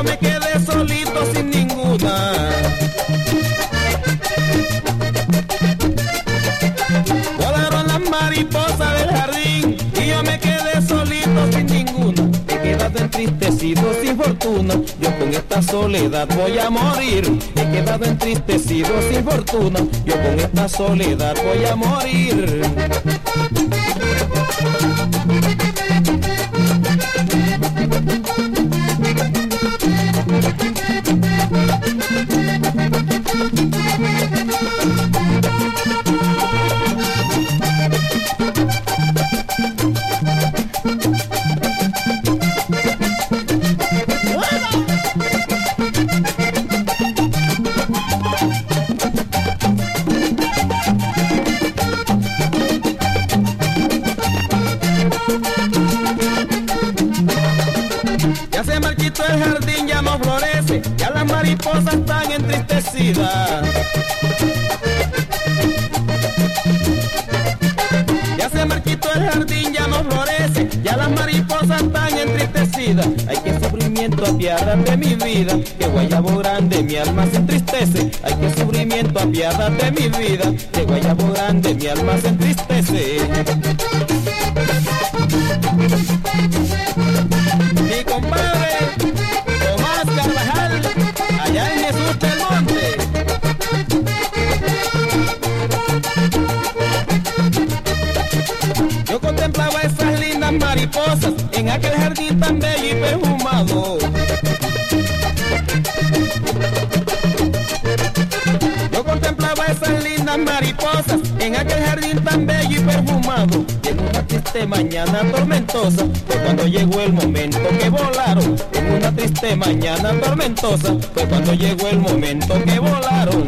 yo me quedé solito sin ninguna. Volaron las mariposas del jardín y yo me quedé solito sin ninguna. Te quedaste entristecido sin fortuna, yo con esta soledad voy a morir. He quedado entristecido sin fortuna, yo con esta soledad voy a morir. Ya se marchito el jardín, ya no florece, ya las mariposas están entristecidas. Ya se marchito el jardín, ya no florece, ya las mariposas están entristecidas. Ay, qué sufrimiento apiádate de mi vida, que guayabo grande mi alma se entristece. Ay, qué sufrimiento apiádate de mi vida, que guayabo grande mi alma se entristece. Lindas mariposas en aquel jardín tan bello y perfumado. Yo contemplaba esas lindas mariposas en aquel jardín tan bello y perfumado. En una triste mañana tormentosa fue cuando llegó el momento que volaron. En una triste mañana tormentosa fue cuando llegó el momento que volaron.